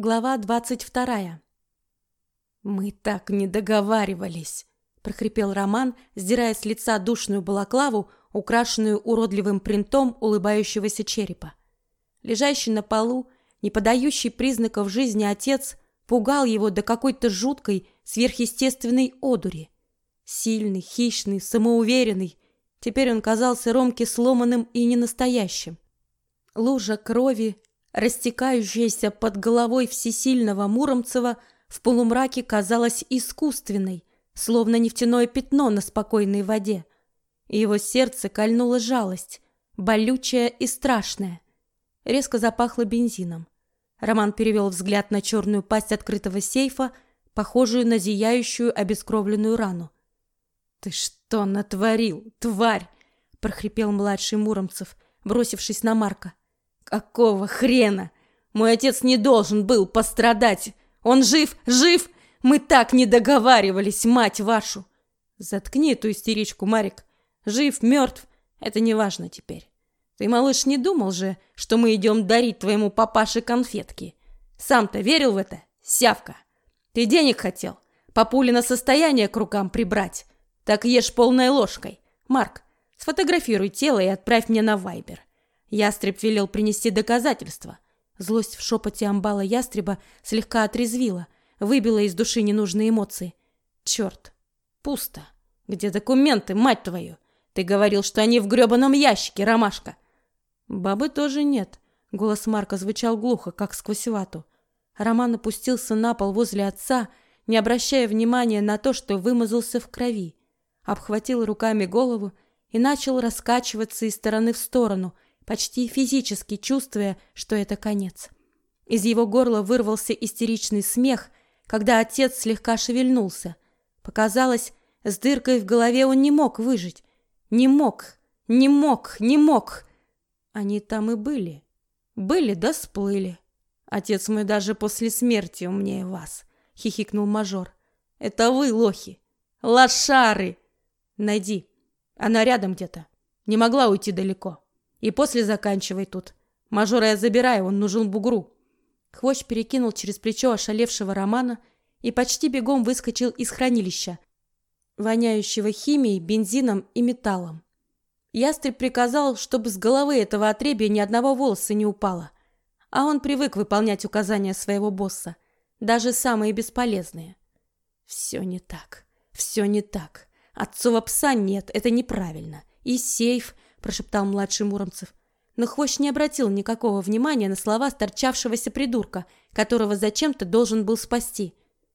Глава двадцать вторая. Мы так не договаривались, прохрипел Роман, сдирая с лица душную балаклаву, украшенную уродливым принтом улыбающегося черепа. Лежащий на полу, не подающий признаков жизни отец пугал его до какой-то жуткой сверхъестественной одури. Сильный, хищный, самоуверенный, теперь он казался Ромке сломанным и ненастоящим. Лужа крови растекающаяся под головой всесильного Муромцева, в полумраке казалась искусственной, словно нефтяное пятно на спокойной воде. Его сердце кольнула жалость, болючая и страшная. Резко запахло бензином. Роман перевел взгляд на черную пасть открытого сейфа, похожую на зияющую обескровленную рану. «Ты что натворил, тварь?» – прохрипел младший Муромцев, бросившись на Марка. Какого хрена? Мой отец не должен был пострадать. Он жив, жив. Мы так не договаривались, мать вашу. Заткни эту истеричку, Марик. Жив, мертв, это не важно теперь. Ты, малыш, не думал же, что мы идем дарить твоему папаше конфетки? Сам-то верил в это, сявка? Ты денег хотел? Папули на состояние к рукам прибрать? Так ешь полной ложкой. Марк, сфотографируй тело и отправь мне на Вайбер. Ястреб велел принести доказательства. Злость в шепоте амбала ястреба слегка отрезвила, выбила из души ненужные эмоции. Черт, пусто. Где документы, мать твою? Ты говорил, что они в гребаном ящике, ромашка. Бабы тоже нет. Голос Марка звучал глухо, как сквозь вату. Роман опустился на пол возле отца, не обращая внимания на то, что вымазался в крови. Обхватил руками голову и начал раскачиваться из стороны в сторону – почти физически чувствуя, что это конец. Из его горла вырвался истеричный смех, когда отец слегка шевельнулся. Показалось, с дыркой в голове он не мог выжить. Не мог, не мог, не мог. Они там и были. Были да сплыли. Отец мой даже после смерти умнее вас, хихикнул мажор. Это вы, лохи. Лошары. Найди. Она рядом где-то. Не могла уйти далеко. И после заканчивай тут. Мажора я забираю, он нужен бугру. Хвощ перекинул через плечо ошалевшего Романа и почти бегом выскочил из хранилища, воняющего химией, бензином и металлом. Ястреб приказал, чтобы с головы этого отребья ни одного волоса не упало. А он привык выполнять указания своего босса, даже самые бесполезные. Все не так. Все не так. Отцова пса нет, это неправильно. И сейф – прошептал младший Муромцев. Но Хвощ не обратил никакого внимания на слова сторчавшегося придурка, которого зачем-то должен был спасти.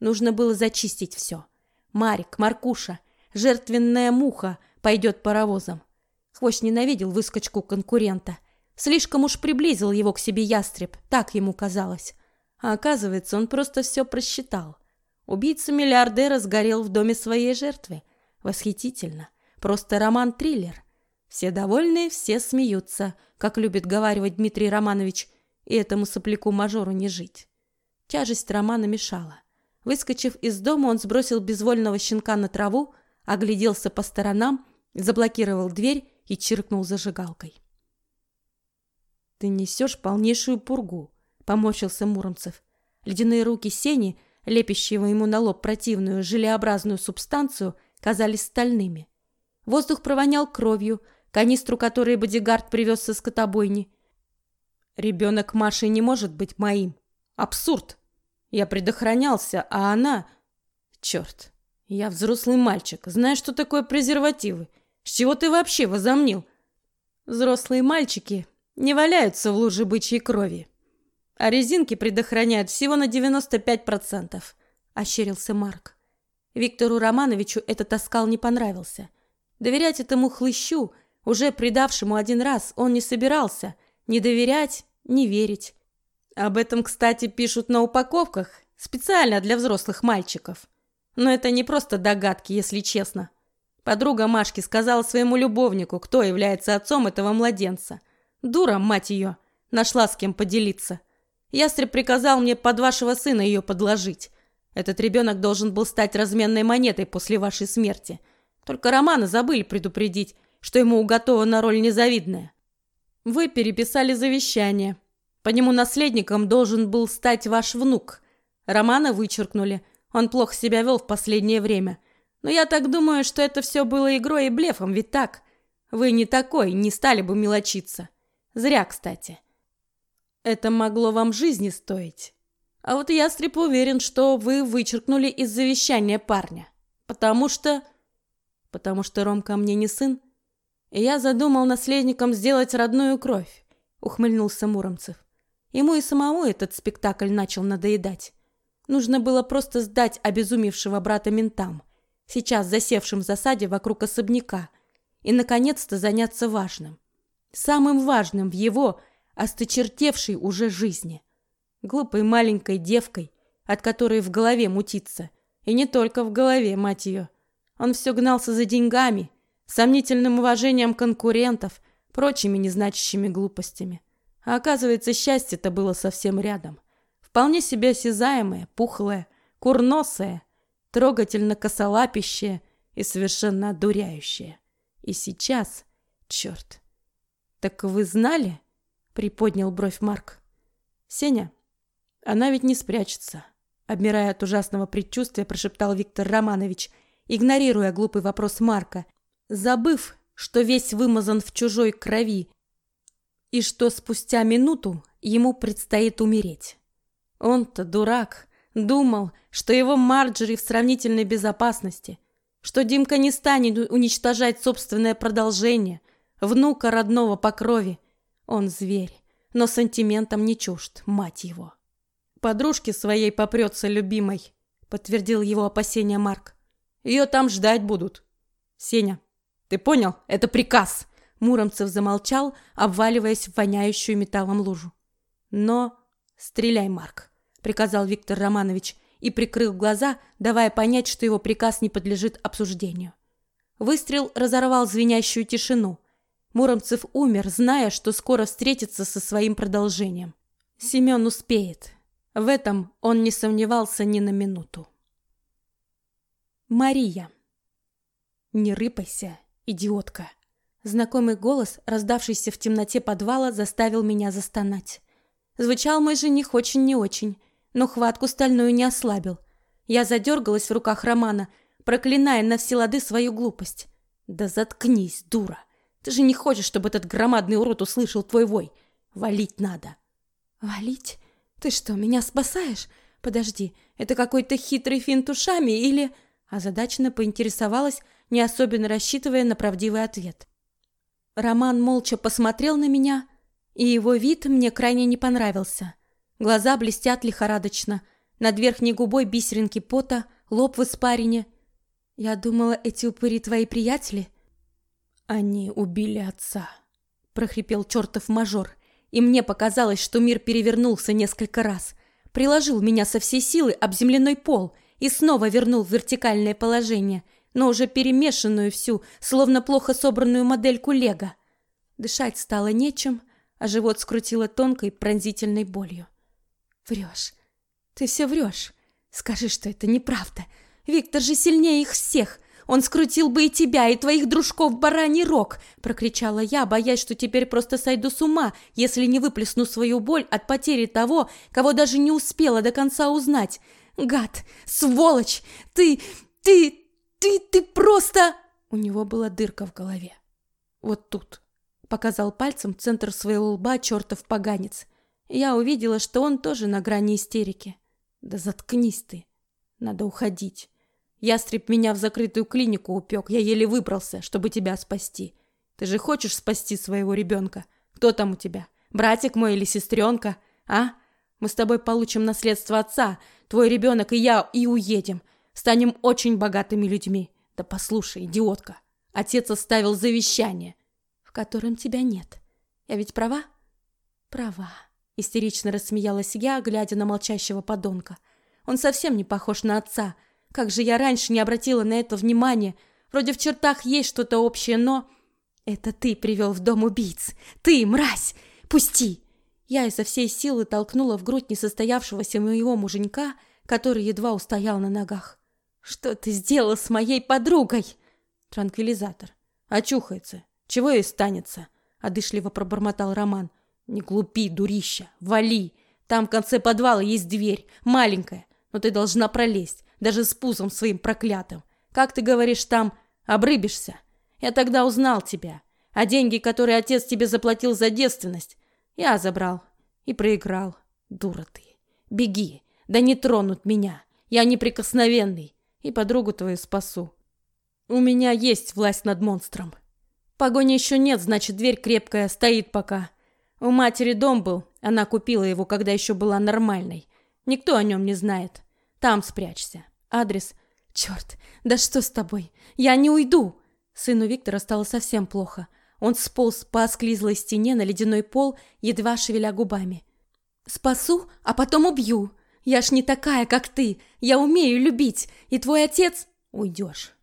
Нужно было зачистить все. Марик, Маркуша, жертвенная муха пойдет паровозом. Хвощ ненавидел выскочку конкурента. Слишком уж приблизил его к себе ястреб, так ему казалось. А оказывается, он просто все просчитал. Убийца миллиардера сгорел в доме своей жертвы. Восхитительно. Просто роман-триллер. Все довольны, все смеются, как любит говаривать Дмитрий Романович, и этому сопляку-мажору не жить. Тяжесть Романа мешала. Выскочив из дома, он сбросил безвольного щенка на траву, огляделся по сторонам, заблокировал дверь и чиркнул зажигалкой. «Ты несешь полнейшую пургу», — поморщился Муромцев. Ледяные руки Сени, лепящего ему на лоб противную желеобразную субстанцию, казались стальными. Воздух провонял кровью, канистру которой бодигард привез со скотобойни. Ребенок Маши не может быть моим. Абсурд. Я предохранялся, а она... Черт, я взрослый мальчик. Знаешь, что такое презервативы? С чего ты вообще возомнил? Взрослые мальчики не валяются в луже бычьей крови. А резинки предохраняют всего на 95%, ощерился Марк. Виктору Романовичу этот оскал не понравился. Доверять этому хлыщу – уже предавшему один раз, он не собирался ни доверять, ни верить. Об этом, кстати, пишут на упаковках, специально для взрослых мальчиков. Но это не просто догадки, если честно. Подруга Машки сказала своему любовнику, кто является отцом этого младенца. Дура, мать ее, нашла с кем поделиться. Ястреб приказал мне под вашего сына ее подложить. Этот ребенок должен был стать разменной монетой после вашей смерти. Только Романа забыли предупредить, что ему уготована роль незавидная. Вы переписали завещание. По нему наследником должен был стать ваш внук. Романа вычеркнули. Он плохо себя вел в последнее время. Но я так думаю, что это все было игрой и блефом, ведь так? Вы не такой, не стали бы мелочиться. Зря, кстати. Это могло вам жизни стоить. А вот ястреб уверен, что вы вычеркнули из завещания парня. Потому что... Потому что Ромка мне не сын. И я задумал наследником сделать родную кровь, ухмыльнулся Муромцев. Ему и самому этот спектакль начал надоедать. Нужно было просто сдать обезумевшего брата ментам, сейчас засевшим в засаде вокруг особняка, и, наконец-то, заняться важным. Самым важным в его, осточертевшей уже жизни. Глупой маленькой девкой, от которой в голове мутится. И не только в голове, мать ее. Он все гнался за деньгами, сомнительным уважением конкурентов, прочими незначащими глупостями. А оказывается, счастье-то было совсем рядом. Вполне себе осязаемое, пухлое, курносое, трогательно косолапящее и совершенно одуряющее. И сейчас, черт. Так вы знали? Приподнял бровь Марк. Сеня, она ведь не спрячется. Обмирая от ужасного предчувствия, прошептал Виктор Романович, игнорируя глупый вопрос Марка, забыв, что весь вымазан в чужой крови и что спустя минуту ему предстоит умереть. Он-то дурак, думал, что его Марджери в сравнительной безопасности, что Димка не станет уничтожать собственное продолжение, внука родного по крови. Он зверь, но сантиментом не чужд, мать его. Подружке своей попрется любимой, подтвердил его опасения Марк. Ее там ждать будут. Сеня, ты понял? Это приказ. Муромцев замолчал, обваливаясь в воняющую металлом лужу. Но стреляй, Марк приказал Виктор Романович и прикрыл глаза, давая понять, что его приказ не подлежит обсуждению. Выстрел разорвал звенящую тишину. Муромцев умер, зная, что скоро встретится со своим продолжением. Семен успеет. В этом он не сомневался ни на минуту. Мария. Не рыпайся, идиотка. Знакомый голос, раздавшийся в темноте подвала, заставил меня застонать. Звучал мой жених очень не очень, но хватку стальную не ослабил. Я задергалась в руках Романа, проклиная на все лады свою глупость. Да заткнись, дура. Ты же не хочешь, чтобы этот громадный урод услышал твой вой. Валить надо. Валить? Ты что, меня спасаешь? Подожди, это какой-то хитрый финт ушами или... Озадаченно поинтересовалась, не особенно рассчитывая на правдивый ответ. Роман молча посмотрел на меня, и его вид мне крайне не понравился. Глаза блестят лихорадочно. Над верхней губой бисеринки пота, лоб в испарине. Я думала, эти упыри твои приятели. Они убили отца, прохрипел чертов мажор, и мне показалось, что мир перевернулся несколько раз. Приложил меня со всей силы об земляной пол и снова вернул в вертикальное положение, но уже перемешанную всю, словно плохо собранную модельку лего. Дышать стало нечем, а живот скрутило тонкой пронзительной болью. Врешь. Ты все врешь. Скажи, что это неправда. Виктор же сильнее их всех. Он скрутил бы и тебя, и твоих дружков бараний рог, прокричала я, боясь, что теперь просто сойду с ума, если не выплесну свою боль от потери того, кого даже не успела до конца узнать. Гад, сволочь, ты, ты, ты, ты просто... У него была дырка в голове. Вот тут. Показал пальцем центр своего лба чертов поганец. Я увидела, что он тоже на грани истерики. Да заткнись ты. Надо уходить. Ястреб меня в закрытую клинику упек. Я еле выбрался, чтобы тебя спасти. Ты же хочешь спасти своего ребенка? Кто там у тебя? Братик мой или сестренка? А? Мы с тобой получим наследство отца, твой ребенок и я, и уедем. Станем очень богатыми людьми. Да послушай, идиотка. Отец оставил завещание, в котором тебя нет. Я ведь права? Права. Истерично рассмеялась я, глядя на молчащего подонка. Он совсем не похож на отца. Как же я раньше не обратила на это внимания. Вроде в чертах есть что-то общее, но... Это ты привел в дом убийц. Ты, мразь! Пусти! Я изо всей силы толкнула в грудь несостоявшегося моего муженька, который едва устоял на ногах. Что ты сделал с моей подругой? Транквилизатор. Очухается. Чего ей станется? Одышливо пробормотал Роман. Не глупи, дурища, вали. Там в конце подвала есть дверь, маленькая, но ты должна пролезть, даже с пузом своим проклятым. Как ты говоришь там, обрыбишься? Я тогда узнал тебя. А деньги, которые отец тебе заплатил за девственность, я забрал и проиграл. Дура ты. Беги, да не тронут меня. Я неприкосновенный и подругу твою спасу. У меня есть власть над монстром. Погони еще нет, значит, дверь крепкая, стоит пока. У матери дом был, она купила его, когда еще была нормальной. Никто о нем не знает. Там спрячься. Адрес... Черт, да что с тобой? Я не уйду! Сыну Виктора стало совсем плохо. Он сполз по осклизлой стене на ледяной пол, едва шевеля губами. «Спасу, а потом убью. Я ж не такая, как ты. Я умею любить. И твой отец...» «Уйдешь.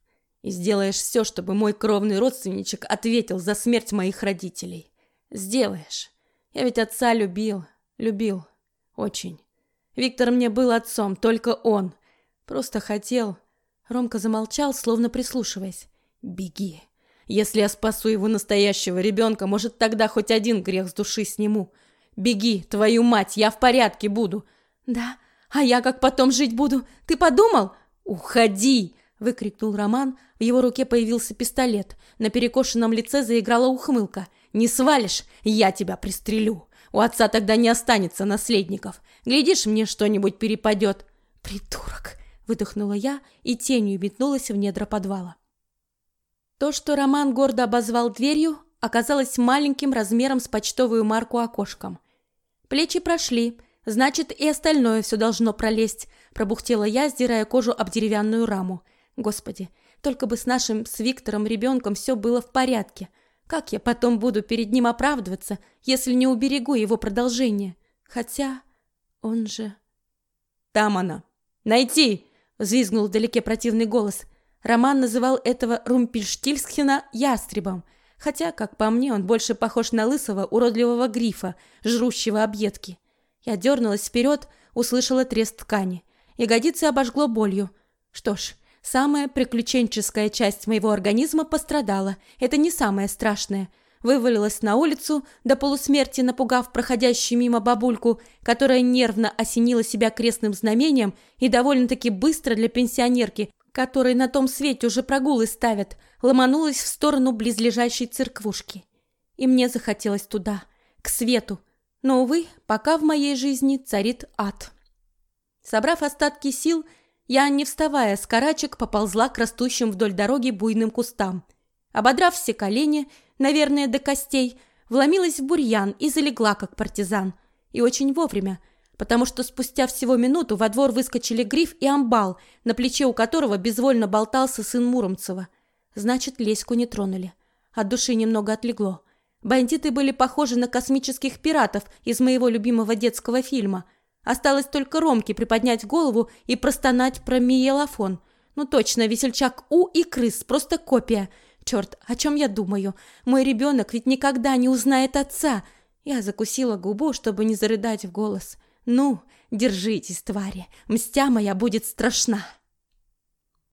И сделаешь все, чтобы мой кровный родственничек ответил за смерть моих родителей. Сделаешь. Я ведь отца любил. Любил. Очень. Виктор мне был отцом, только он. Просто хотел...» Ромка замолчал, словно прислушиваясь. «Беги. Если я спасу его настоящего ребенка, может, тогда хоть один грех с души сниму. Беги, твою мать, я в порядке буду». «Да? А я как потом жить буду? Ты подумал?» «Уходи!» — выкрикнул Роман. В его руке появился пистолет. На перекошенном лице заиграла ухмылка. «Не свалишь? Я тебя пристрелю. У отца тогда не останется наследников. Глядишь, мне что-нибудь перепадет». «Придурок!» — выдохнула я и тенью метнулась в недра подвала. То, что Роман гордо обозвал дверью, оказалось маленьким размером с почтовую марку окошком. Плечи прошли, значит, и остальное все должно пролезть, пробухтела я, сдирая кожу об деревянную раму. Господи, только бы с нашим, с Виктором ребенком все было в порядке. Как я потом буду перед ним оправдываться, если не уберегу его продолжение? Хотя он же... Там она. Найти! Взвизгнул вдалеке противный голос. Роман называл этого Румпельштильсхена ястребом, хотя, как по мне, он больше похож на лысого уродливого грифа, жрущего объедки. Я дернулась вперед, услышала треск ткани. Ягодицы обожгло болью. Что ж, самая приключенческая часть моего организма пострадала. Это не самое страшное. Вывалилась на улицу, до полусмерти напугав проходящую мимо бабульку, которая нервно осенила себя крестным знамением и довольно-таки быстро для пенсионерки которые на том свете уже прогулы ставят, ломанулась в сторону близлежащей церквушки. И мне захотелось туда, к свету. Но, увы, пока в моей жизни царит ад. Собрав остатки сил, я, не вставая с карачек, поползла к растущим вдоль дороги буйным кустам. Ободрав все колени, наверное, до костей, вломилась в бурьян и залегла, как партизан. И очень вовремя – потому что спустя всего минуту во двор выскочили Гриф и Амбал, на плече у которого безвольно болтался сын Муромцева. Значит, Леську не тронули. От души немного отлегло. Бандиты были похожи на космических пиратов из моего любимого детского фильма. Осталось только Ромке приподнять голову и простонать про миелофон. Ну точно, весельчак У и крыс, просто копия. Черт, о чем я думаю? Мой ребенок ведь никогда не узнает отца. Я закусила губу, чтобы не зарыдать в голос. — ну, держитесь, твари, мстя моя будет страшна.